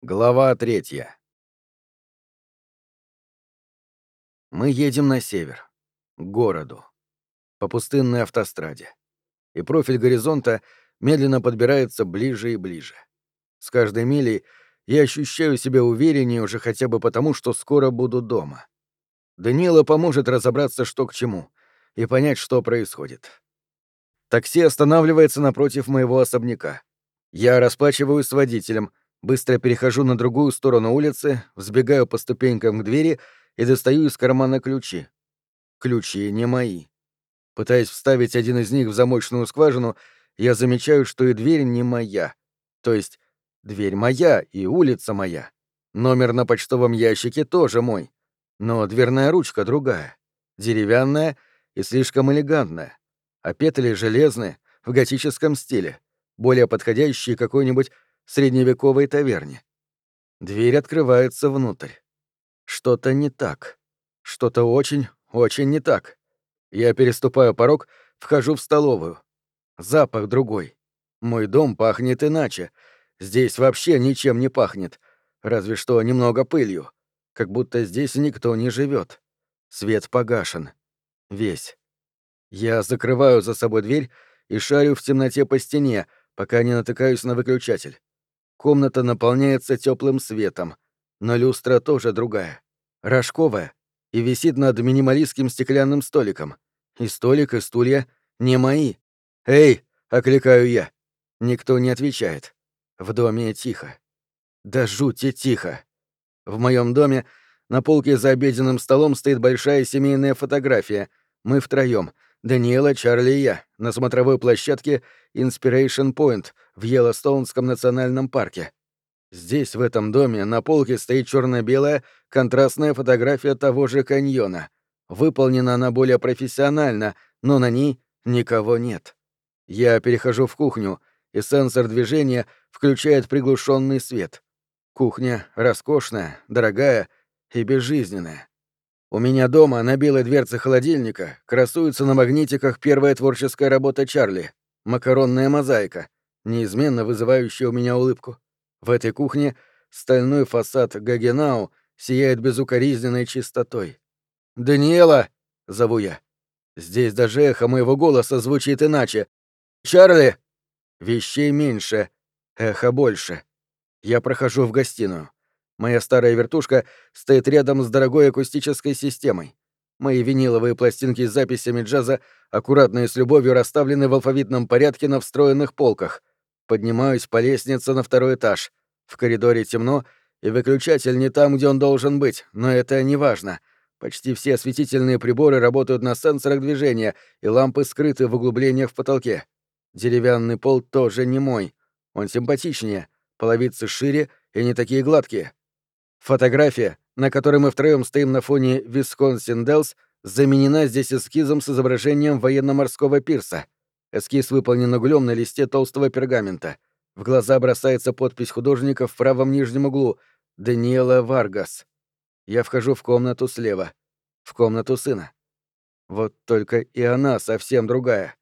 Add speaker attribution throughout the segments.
Speaker 1: Глава третья. Мы едем на север, к городу, по пустынной автостраде. И профиль горизонта медленно подбирается ближе и ближе. С каждой милей я ощущаю себя увереннее уже хотя бы потому, что скоро буду дома. Даниэла поможет разобраться, что к чему, и понять, что происходит. Такси останавливается напротив моего особняка. Я расплачиваюсь с водителем — Быстро перехожу на другую сторону улицы, взбегаю по ступенькам к двери и достаю из кармана ключи. Ключи не мои. Пытаясь вставить один из них в замочную скважину, я замечаю, что и дверь не моя. То есть дверь моя и улица моя. Номер на почтовом ящике тоже мой. Но дверная ручка другая. Деревянная и слишком элегантная. А петли железные, в готическом стиле, более подходящие какой-нибудь средневековой таверне. Дверь открывается внутрь. Что-то не так. Что-то очень, очень не так. Я переступаю порог, вхожу в столовую. Запах другой. Мой дом пахнет иначе. Здесь вообще ничем не пахнет. Разве что немного пылью. Как будто здесь никто не живет. Свет погашен. Весь. Я закрываю за собой дверь и шарю в темноте по стене, пока не натыкаюсь на выключатель. Комната наполняется теплым светом, но люстра тоже другая, рожковая, и висит над минималистским стеклянным столиком. И столик, и стулья не мои. «Эй!» — окликаю я. Никто не отвечает. В доме тихо. Да жути тихо. В моем доме на полке за обеденным столом стоит большая семейная фотография. Мы втроем — Даниэла, Чарли и я на смотровой площадке Inspiration Point в Йеллостоунском национальном парке. Здесь, в этом доме, на полке стоит черно белая контрастная фотография того же каньона. Выполнена она более профессионально, но на ней никого нет. Я перехожу в кухню, и сенсор движения включает приглушенный свет. Кухня роскошная, дорогая и безжизненная. У меня дома на белой дверце холодильника красуется на магнитиках первая творческая работа Чарли — макаронная мозаика, неизменно вызывающая у меня улыбку. В этой кухне стальной фасад Гагенау сияет безукоризненной чистотой. «Даниэла!» — зову я. Здесь даже эхо моего голоса звучит иначе. «Чарли!» Вещей меньше, эхо больше. Я прохожу в гостиную. Моя старая вертушка стоит рядом с дорогой акустической системой. Мои виниловые пластинки с записями джаза аккуратно и с любовью расставлены в алфавитном порядке на встроенных полках. Поднимаюсь по лестнице на второй этаж. В коридоре темно, и выключатель не там, где он должен быть, но это не важно. Почти все осветительные приборы работают на сенсорах движения, и лампы скрыты в углублениях в потолке. Деревянный пол тоже не мой. Он симпатичнее, половицы шире и не такие гладкие. Фотография, на которой мы втроем стоим на фоне Висконсин Делс, заменена здесь эскизом с изображением военно-морского пирса. Эскиз выполнен углем на листе толстого пергамента. В глаза бросается подпись художника в правом нижнем углу «Даниэла Варгас». Я вхожу в комнату слева. В комнату сына. Вот только и она совсем другая.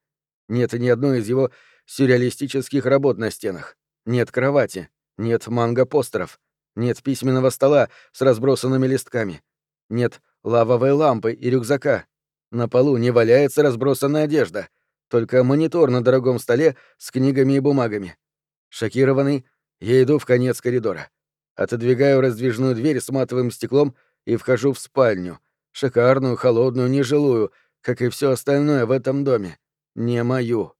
Speaker 1: Нет ни одной из его сюрреалистических работ на стенах. Нет кровати. Нет манго-постеров. Нет письменного стола с разбросанными листками. Нет лавовой лампы и рюкзака. На полу не валяется разбросанная одежда. Только монитор на дорогом столе с книгами и бумагами. Шокированный, я иду в конец коридора. Отодвигаю раздвижную дверь с матовым стеклом и вхожу в спальню. Шикарную, холодную, нежилую, как и все остальное в этом доме. Не мою.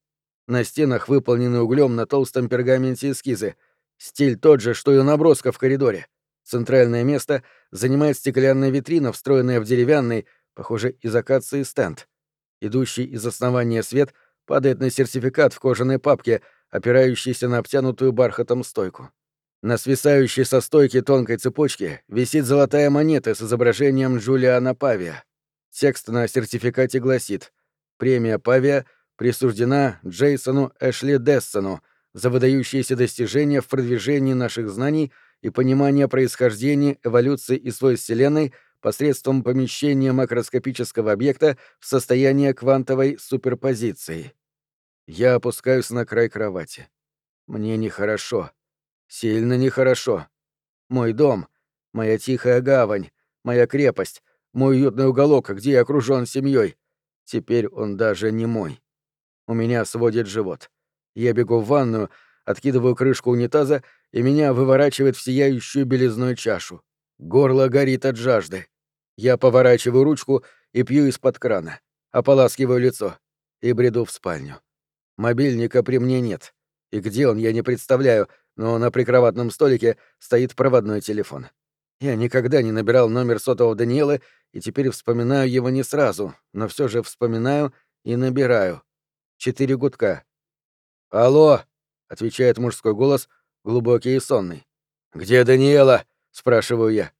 Speaker 1: На стенах выполнены углем на толстом пергаменте эскизы — Стиль тот же, что и наброска в коридоре. Центральное место занимает стеклянная витрина, встроенная в деревянный, похоже, из акации стенд. Идущий из основания свет падает на сертификат в кожаной папке, опирающийся на обтянутую бархатом стойку. На свисающей со стойки тонкой цепочке висит золотая монета с изображением Джулиана Павия. Текст на сертификате гласит «Премия Павия присуждена Джейсону Эшли Дессону, за выдающиеся достижения в продвижении наших знаний и понимания происхождения, эволюции и свойств Вселенной посредством помещения макроскопического объекта в состояние квантовой суперпозиции. Я опускаюсь на край кровати. Мне нехорошо. Сильно нехорошо. Мой дом, моя тихая гавань, моя крепость, мой уютный уголок, где я окружен семьей. Теперь он даже не мой. У меня сводит живот. Я бегу в ванную, откидываю крышку унитаза, и меня выворачивает в сияющую белизной чашу. Горло горит от жажды. Я поворачиваю ручку и пью из-под крана, ополаскиваю лицо и бреду в спальню. Мобильника при мне нет. И где он, я не представляю, но на прикроватном столике стоит проводной телефон. Я никогда не набирал номер сотового Даниэлы и теперь вспоминаю его не сразу, но все же вспоминаю и набираю. Четыре гудка. «Алло!» — отвечает мужской голос, глубокий и сонный. «Где Даниэла?» — спрашиваю я.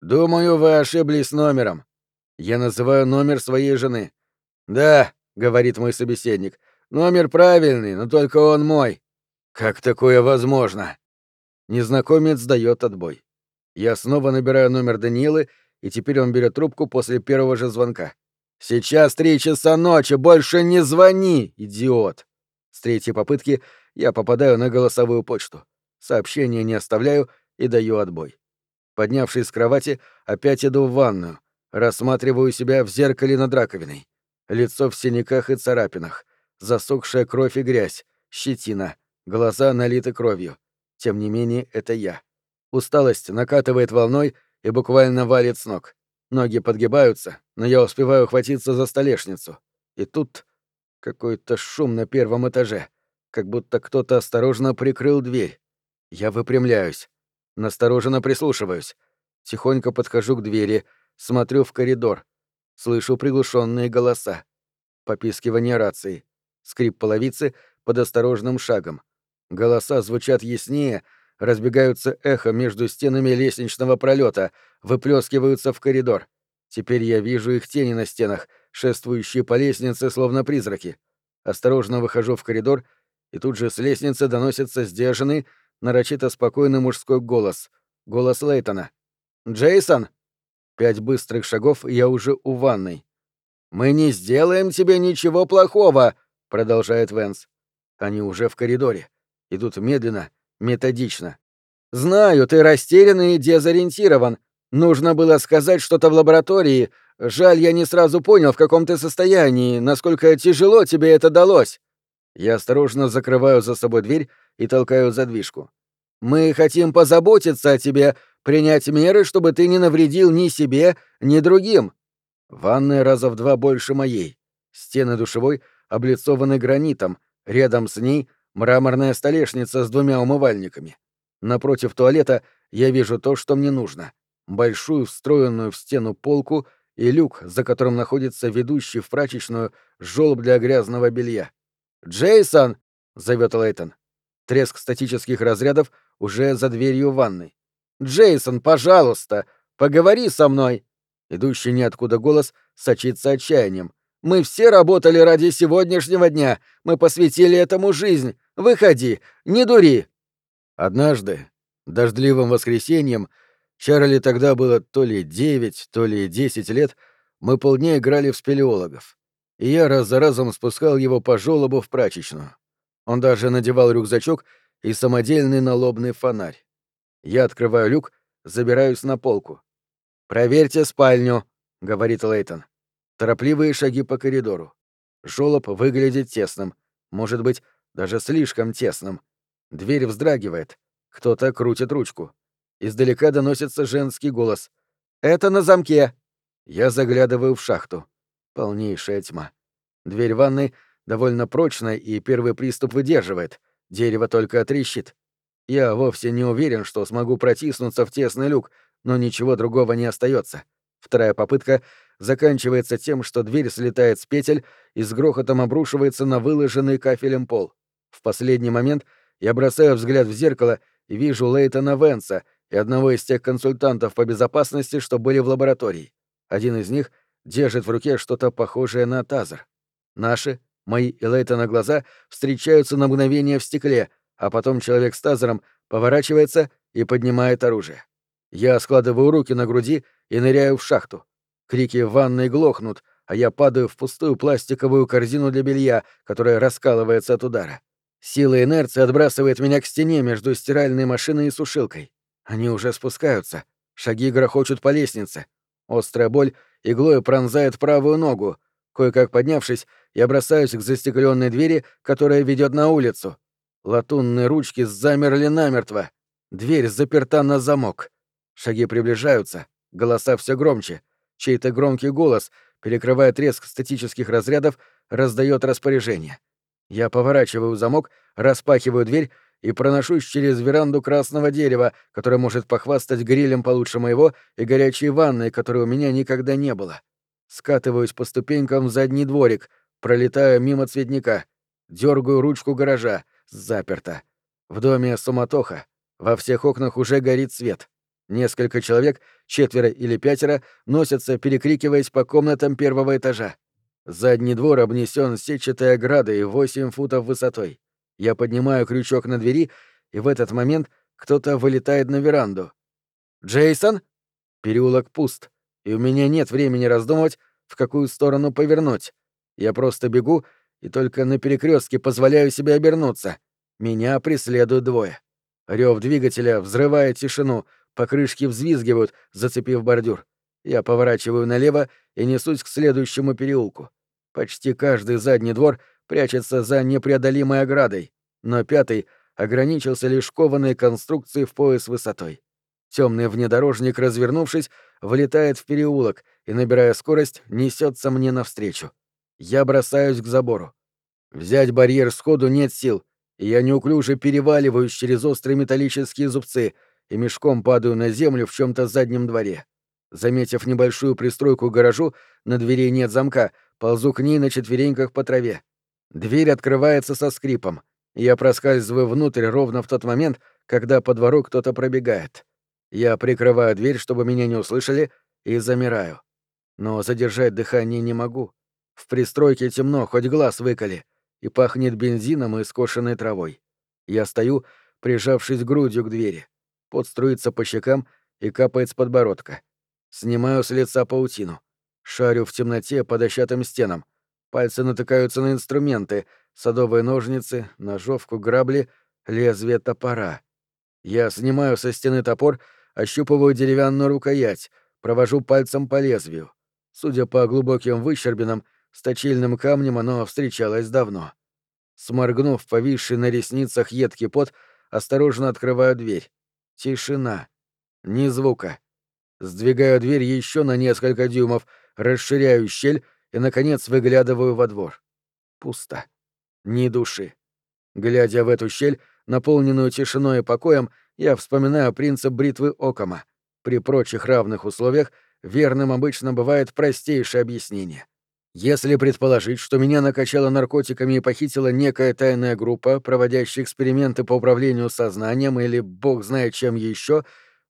Speaker 1: «Думаю, вы ошиблись номером». Я называю номер своей жены. «Да», — говорит мой собеседник, — «номер правильный, но только он мой». «Как такое возможно?» Незнакомец дает отбой. Я снова набираю номер Даниэлы, и теперь он берет трубку после первого же звонка. «Сейчас три часа ночи, больше не звони, идиот!» С третьей попытки я попадаю на голосовую почту. Сообщение не оставляю и даю отбой. Поднявшись с кровати, опять иду в ванную. Рассматриваю себя в зеркале над раковиной. Лицо в синяках и царапинах. Засохшая кровь и грязь. Щетина. Глаза налиты кровью. Тем не менее, это я. Усталость накатывает волной и буквально валит с ног. Ноги подгибаются, но я успеваю хватиться за столешницу. И тут какой-то шум на первом этаже, как будто кто-то осторожно прикрыл дверь. Я выпрямляюсь, настороженно прислушиваюсь. Тихонько подхожу к двери, смотрю в коридор. Слышу приглушенные голоса. Попискивание рации. Скрип половицы под осторожным шагом. Голоса звучат яснее, разбегаются эхо между стенами лестничного пролета, выплескиваются в коридор. Теперь я вижу их тени на стенах, шествующие по лестнице, словно призраки. Осторожно выхожу в коридор, и тут же с лестницы доносится сдержанный, нарочито спокойный мужской голос. Голос Лейтона. «Джейсон!» Пять быстрых шагов, я уже у ванной. «Мы не сделаем тебе ничего плохого!» — продолжает Венс. Они уже в коридоре. Идут медленно, методично. «Знаю, ты растерян и дезориентирован. Нужно было сказать что-то в лаборатории. Жаль, я не сразу понял, в каком ты состоянии, насколько тяжело тебе это далось». Я осторожно закрываю за собой дверь и толкаю задвижку. «Мы хотим позаботиться о тебе, принять меры, чтобы ты не навредил ни себе, ни другим». Ванная раза в два больше моей. Стены душевой облицованы гранитом, рядом с ней мраморная столешница с двумя умывальниками. Напротив туалета я вижу то, что мне нужно. Большую встроенную в стену полку и люк, за которым находится ведущий в прачечную жёлоб для грязного белья. «Джейсон!» — зовет Лейтон. Треск статических разрядов уже за дверью ванной. «Джейсон, пожалуйста, поговори со мной!» Идущий ниоткуда голос сочится отчаянием. «Мы все работали ради сегодняшнего дня. Мы посвятили этому жизнь. Выходи, не дури!» Однажды, дождливым воскресеньем, Чарли тогда было то ли девять, то ли десять лет, мы полдня играли в спелеологов. И я раз за разом спускал его по жёлобу в прачечную. Он даже надевал рюкзачок и самодельный налобный фонарь. Я открываю люк, забираюсь на полку. «Проверьте спальню», — говорит Лейтон. Торопливые шаги по коридору. Жёлоб выглядит тесным, может быть, даже слишком тесным. Дверь вздрагивает. Кто-то крутит ручку. Издалека доносится женский голос. «Это на замке!» Я заглядываю в шахту. Полнейшая тьма. Дверь ванной довольно прочная, и первый приступ выдерживает. Дерево только трещит. Я вовсе не уверен, что смогу протиснуться в тесный люк, но ничего другого не остается. Вторая попытка заканчивается тем, что дверь слетает с петель и с грохотом обрушивается на выложенный кафелем пол. В последний момент я бросаю взгляд в зеркало и вижу Лейтона Венса и одного из тех консультантов по безопасности, что были в лаборатории. Один из них держит в руке что-то похожее на тазер. Наши, мои и Лейтона глаза встречаются на мгновение в стекле, а потом человек с тазером поворачивается и поднимает оружие. Я складываю руки на груди и ныряю в шахту. Крики в ванной глохнут, а я падаю в пустую пластиковую корзину для белья, которая раскалывается от удара. Сила инерции отбрасывает меня к стене между стиральной машиной и сушилкой. Они уже спускаются. Шаги грохочут по лестнице. Острая боль иглой пронзает правую ногу. Кое-как поднявшись, я бросаюсь к застекленной двери, которая ведет на улицу. Латунные ручки замерли намертво. Дверь заперта на замок. Шаги приближаются, голоса все громче. Чей-то громкий голос, перекрывая треск статических разрядов, раздает распоряжение. Я поворачиваю замок, распахиваю дверь и проношусь через веранду красного дерева, которое может похвастать грилем получше моего, и горячей ванной, которой у меня никогда не было. Скатываюсь по ступенькам в задний дворик, пролетаю мимо цветника, дергаю ручку гаража, заперто. В доме суматоха, во всех окнах уже горит свет. Несколько человек, четверо или пятеро, носятся, перекрикиваясь по комнатам первого этажа. Задний двор обнесен сетчатой оградой восемь футов высотой. Я поднимаю крючок на двери, и в этот момент кто-то вылетает на веранду. «Джейсон?» Переулок пуст, и у меня нет времени раздумывать, в какую сторону повернуть. Я просто бегу и только на перекрестке позволяю себе обернуться. Меня преследуют двое. Рев двигателя взрывает тишину, покрышки взвизгивают, зацепив бордюр. Я поворачиваю налево и несусь к следующему переулку. Почти каждый задний двор прячется за непреодолимой оградой, но пятый ограничился лишь кованой конструкцией в пояс высотой. Темный внедорожник, развернувшись, влетает в переулок и, набирая скорость, несется мне навстречу. Я бросаюсь к забору. Взять барьер сходу нет сил, и я неуклюже переваливаюсь через острые металлические зубцы и мешком падаю на землю в чем-то заднем дворе. Заметив небольшую пристройку к гаражу, на двери нет замка, ползу к ней на четвереньках по траве. Дверь открывается со скрипом. Я проскальзываю внутрь ровно в тот момент, когда по двору кто-то пробегает. Я прикрываю дверь, чтобы меня не услышали, и замираю. Но задержать дыхание не могу. В пристройке темно, хоть глаз выколи, и пахнет бензином и скошенной травой. Я стою, прижавшись грудью к двери. Пот струится по щекам и капает с подбородка. Снимаю с лица паутину. Шарю в темноте по дощатым стенам. Пальцы натыкаются на инструменты — садовые ножницы, ножовку, грабли, лезвие топора. Я снимаю со стены топор, ощупываю деревянную рукоять, провожу пальцем по лезвию. Судя по глубоким выщербинам, с точильным камнем оно встречалось давно. Сморгнув повисший на ресницах едкий пот, осторожно открываю дверь. Тишина. Ни звука. Сдвигаю дверь еще на несколько дюймов, расширяю щель и, наконец, выглядываю во двор. Пусто. Ни души. Глядя в эту щель, наполненную тишиной и покоем, я вспоминаю принцип бритвы Окома. При прочих равных условиях верным обычно бывает простейшее объяснение. Если предположить, что меня накачала наркотиками и похитила некая тайная группа, проводящая эксперименты по управлению сознанием или бог знает чем еще,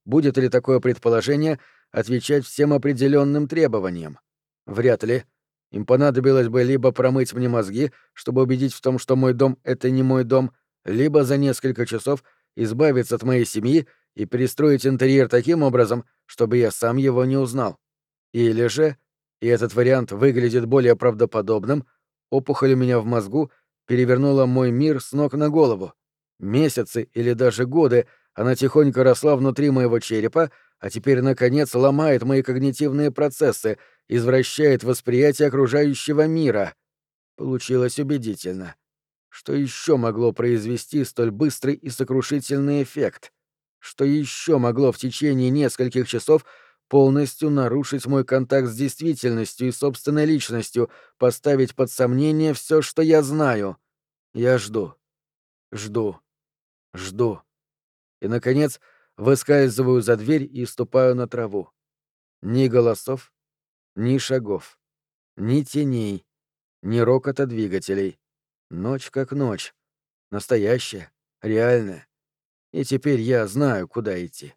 Speaker 1: будет ли такое предположение отвечать всем определенным требованиям? Вряд ли. Им понадобилось бы либо промыть мне мозги, чтобы убедить в том, что мой дом — это не мой дом, либо за несколько часов избавиться от моей семьи и перестроить интерьер таким образом, чтобы я сам его не узнал. Или же, и этот вариант выглядит более правдоподобным, опухоль у меня в мозгу перевернула мой мир с ног на голову. Месяцы или даже годы она тихонько росла внутри моего черепа, а теперь, наконец, ломает мои когнитивные процессы — извращает восприятие окружающего мира. Получилось убедительно. Что еще могло произвести столь быстрый и сокрушительный эффект? Что еще могло в течение нескольких часов полностью нарушить мой контакт с действительностью и собственной личностью, поставить под сомнение все, что я знаю? Я жду. Жду. Жду. И, наконец, выскальзываю за дверь и ступаю на траву. Ни голосов, ни шагов, ни теней, ни рокота двигателей. Ночь как ночь. Настоящая, реальная. И теперь я знаю, куда идти.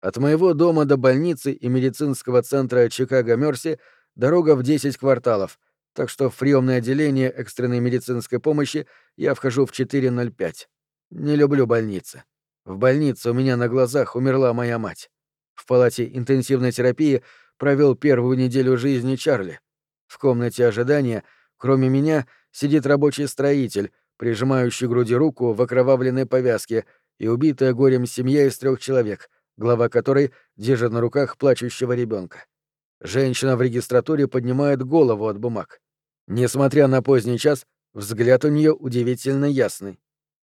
Speaker 1: От моего дома до больницы и медицинского центра Чикаго-Мерси дорога в 10 кварталов, так что в приемное отделение экстренной медицинской помощи я вхожу в 4.05. Не люблю больницы. В больнице у меня на глазах умерла моя мать. В палате интенсивной терапии провел первую неделю жизни Чарли. В комнате ожидания, кроме меня, сидит рабочий строитель, прижимающий к груди руку в окровавленной повязке и убитая горем семья из трех человек, глава которой держит на руках плачущего ребенка. Женщина в регистратуре поднимает голову от бумаг. Несмотря на поздний час, взгляд у нее удивительно ясный.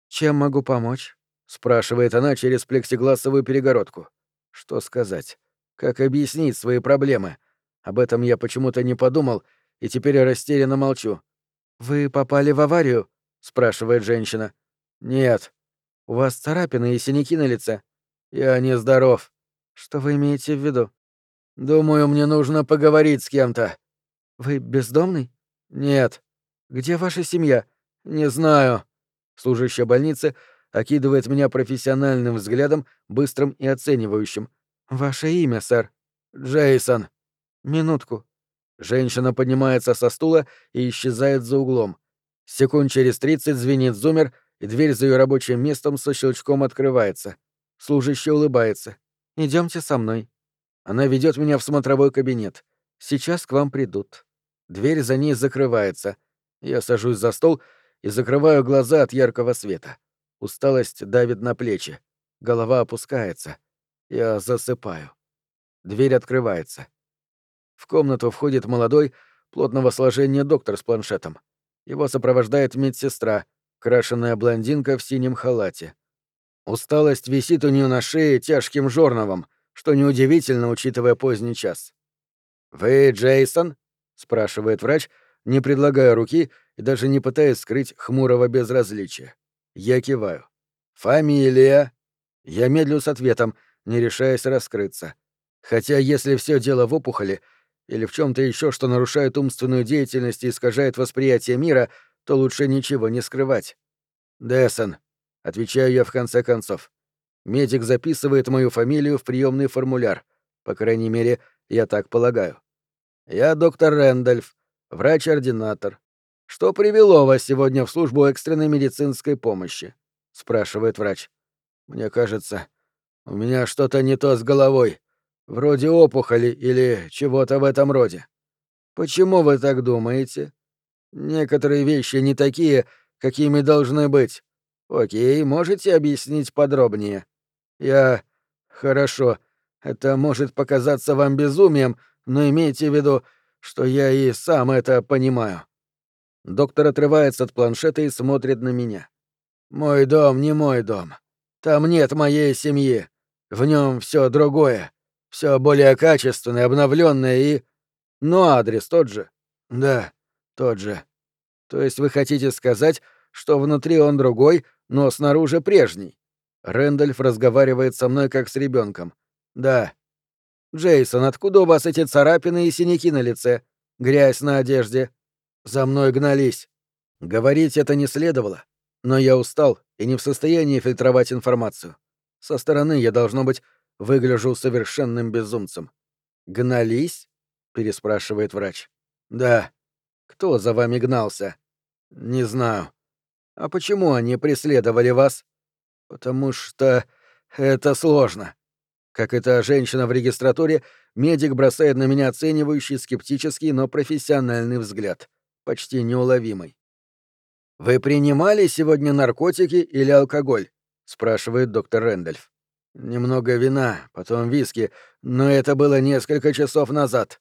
Speaker 1: «Чем могу помочь?» — спрашивает она через плексигласовую перегородку. Что сказать? Как объяснить свои проблемы? Об этом я почему-то не подумал, и теперь растерянно молчу. «Вы попали в аварию?» — спрашивает женщина. «Нет». «У вас царапины и синяки на лице?» «Я нездоров». «Что вы имеете в виду?» «Думаю, мне нужно поговорить с кем-то». «Вы бездомный?» «Нет». «Где ваша семья?» «Не знаю». Служащая больницы окидывает меня профессиональным взглядом, быстрым и оценивающим. «Ваше имя, сэр?» «Джейсон». «Минутку». Женщина поднимается со стула и исчезает за углом. Секунд через тридцать звенит зумер, и дверь за ее рабочим местом со щелчком открывается. Служащий улыбается. Идемте со мной. Она ведет меня в смотровой кабинет. Сейчас к вам придут. Дверь за ней закрывается. Я сажусь за стол и закрываю глаза от яркого света. Усталость давит на плечи. Голова опускается. Я засыпаю. Дверь открывается. В комнату входит молодой, плотного сложения доктор с планшетом. Его сопровождает медсестра, крашеная блондинка в синем халате. Усталость висит у нее на шее тяжким жорновом, что неудивительно, учитывая поздний час. «Вы Джейсон?» — спрашивает врач, не предлагая руки и даже не пытаясь скрыть хмурого безразличия. Я киваю. «Фамилия?» Я медлю с ответом, не решаясь раскрыться. Хотя если все дело в опухоли или в чем то еще, что нарушает умственную деятельность и искажает восприятие мира, то лучше ничего не скрывать. «Дессон», — отвечаю я в конце концов. Медик записывает мою фамилию в приемный формуляр. По крайней мере, я так полагаю. Я доктор Рэндольф, врач-ординатор. Что привело вас сегодня в службу экстренной медицинской помощи? спрашивает врач. Мне кажется, у меня что-то не то с головой. Вроде опухоли или чего-то в этом роде. Почему вы так думаете? Некоторые вещи не такие, какими должны быть. Окей, можете объяснить подробнее? Я... Хорошо. Это может показаться вам безумием, но имейте в виду, что я и сам это понимаю. Доктор отрывается от планшета и смотрит на меня. Мой дом не мой дом. Там нет моей семьи. В нем все другое. Все более качественное, обновленное и... Но адрес тот же. Да, тот же. То есть вы хотите сказать, что внутри он другой, но снаружи прежний? Рэндальф разговаривает со мной как с ребенком. Да. Джейсон, откуда у вас эти царапины и синяки на лице? Грязь на одежде? За мной гнались. Говорить это не следовало, но я устал и не в состоянии фильтровать информацию. Со стороны я, должно быть, выгляжу совершенным безумцем. «Гнались?» — переспрашивает врач. «Да. Кто за вами гнался?» «Не знаю. А почему они преследовали вас?» «Потому что это сложно». Как эта женщина в регистратуре, медик бросает на меня оценивающий, скептический, но профессиональный взгляд, почти неуловимый. «Вы принимали сегодня наркотики или алкоголь?» — спрашивает доктор Рэндольф. «Немного вина, потом виски, но это было несколько часов назад.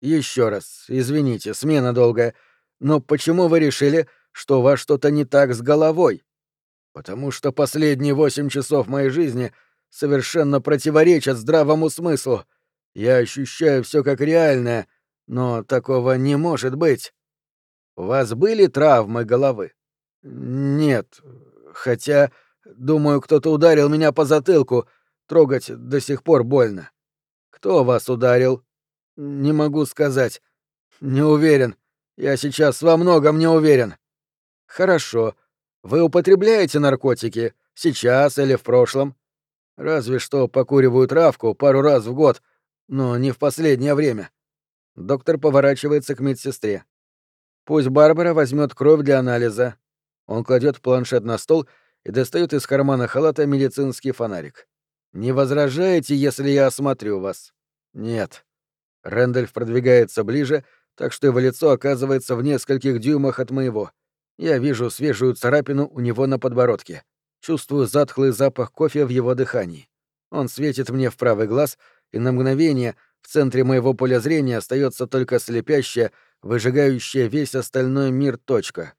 Speaker 1: Еще раз, извините, смена долгая. Но почему вы решили, что у вас что-то не так с головой?» потому что последние восемь часов моей жизни совершенно противоречат здравому смыслу. Я ощущаю все как реальное, но такого не может быть. У вас были травмы головы? Нет, хотя, думаю, кто-то ударил меня по затылку, трогать до сих пор больно. Кто вас ударил? Не могу сказать. Не уверен. Я сейчас во многом не уверен. Хорошо. Вы употребляете наркотики? Сейчас или в прошлом? Разве что покуриваю травку пару раз в год, но не в последнее время. Доктор поворачивается к медсестре. Пусть Барбара возьмет кровь для анализа. Он кладет планшет на стол и достает из кармана халата медицинский фонарик. Не возражаете, если я осмотрю вас? Нет. Рэндальф продвигается ближе, так что его лицо оказывается в нескольких дюймах от моего Я вижу свежую царапину у него на подбородке. Чувствую затхлый запах кофе в его дыхании. Он светит мне в правый глаз, и на мгновение в центре моего поля зрения остается только слепящая, выжигающая весь остальной мир точка.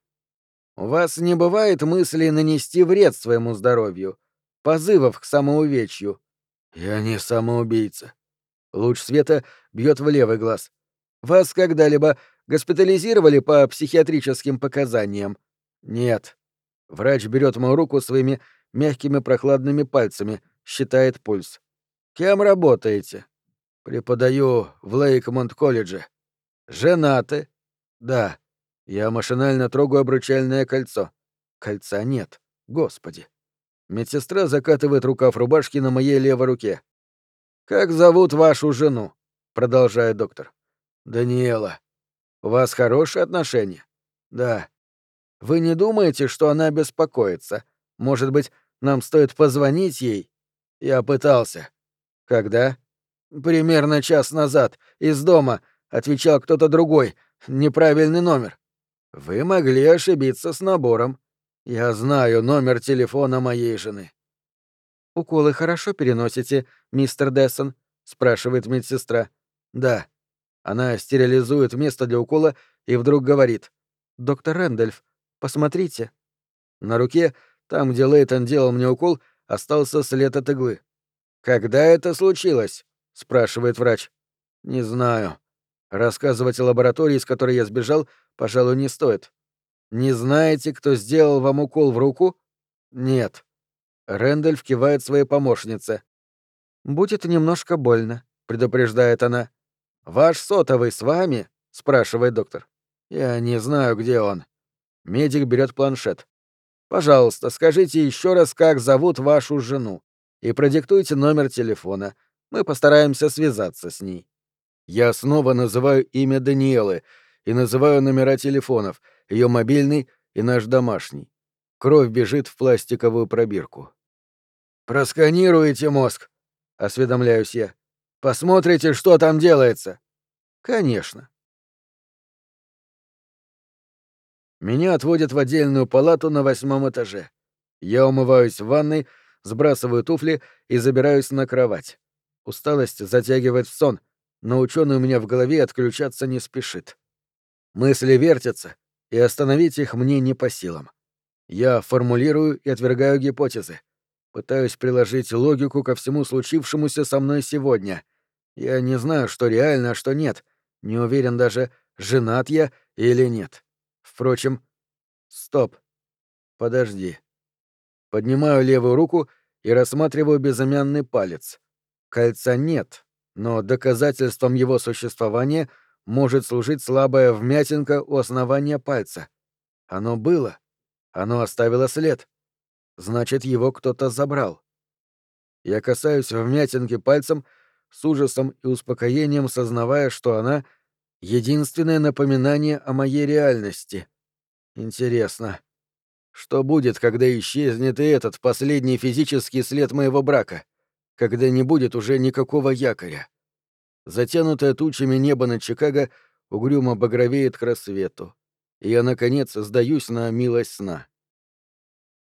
Speaker 1: У вас не бывает мысли нанести вред своему здоровью, позывов к самоувечью. Я не самоубийца. Луч света бьет в левый глаз. Вас когда-либо госпитализировали по психиатрическим показаниям? Нет. Врач берет мою руку своими мягкими прохладными пальцами, считает пульс. Кем работаете? Преподаю в Лейкмонт-колледже. Женаты? Да. Я машинально трогаю обручальное кольцо. Кольца нет. Господи. Медсестра закатывает рукав рубашки на моей левой руке. «Как зовут вашу жену?» — продолжает доктор. «Даниэла. У вас хорошие отношения?» «Да. Вы не думаете, что она беспокоится? Может быть, нам стоит позвонить ей?» «Я пытался». «Когда?» «Примерно час назад. Из дома. Отвечал кто-то другой. Неправильный номер». «Вы могли ошибиться с набором. Я знаю номер телефона моей жены». «Уколы хорошо переносите, мистер Дессон?» — спрашивает медсестра. «Да». Она стерилизует место для укола и вдруг говорит. «Доктор Рэндольф, посмотрите». На руке, там, где Лейтон делал мне укол, остался след от иглы. «Когда это случилось?» — спрашивает врач. «Не знаю. Рассказывать о лаборатории, из которой я сбежал, пожалуй, не стоит. Не знаете, кто сделал вам укол в руку? Нет. Рэндальф кивает своей помощнице. «Будет немножко больно», — предупреждает она. «Ваш сотовый с вами?» — спрашивает доктор. «Я не знаю, где он». Медик берет планшет. «Пожалуйста, скажите еще раз, как зовут вашу жену, и продиктуйте номер телефона. Мы постараемся связаться с ней». Я снова называю имя Даниэлы и называю номера телефонов, ее мобильный и наш домашний. Кровь бежит в пластиковую пробирку. «Просканируете мозг», — осведомляюсь я. «Посмотрите, что там делается». «Конечно». Меня отводят в отдельную палату на восьмом этаже. Я умываюсь в ванной, сбрасываю туфли и забираюсь на кровать. Усталость затягивает в сон, но ученый у меня в голове отключаться не спешит. Мысли вертятся, и остановить их мне не по силам. Я формулирую и отвергаю гипотезы. Пытаюсь приложить логику ко всему случившемуся со мной сегодня. Я не знаю, что реально, а что нет. Не уверен даже, женат я или нет. Впрочем, стоп. Подожди. Поднимаю левую руку и рассматриваю безымянный палец. Кольца нет, но доказательством его существования может служить слабая вмятинка у основания пальца. Оно было. Оно оставило след. Значит, его кто-то забрал. Я касаюсь вмятинки пальцем, с ужасом и успокоением сознавая, что она — единственное напоминание о моей реальности. Интересно, что будет, когда исчезнет и этот последний физический след моего брака, когда не будет уже никакого якоря? Затянутое тучами небо над Чикаго угрюмо багровеет к рассвету, и я, наконец, сдаюсь на милость сна.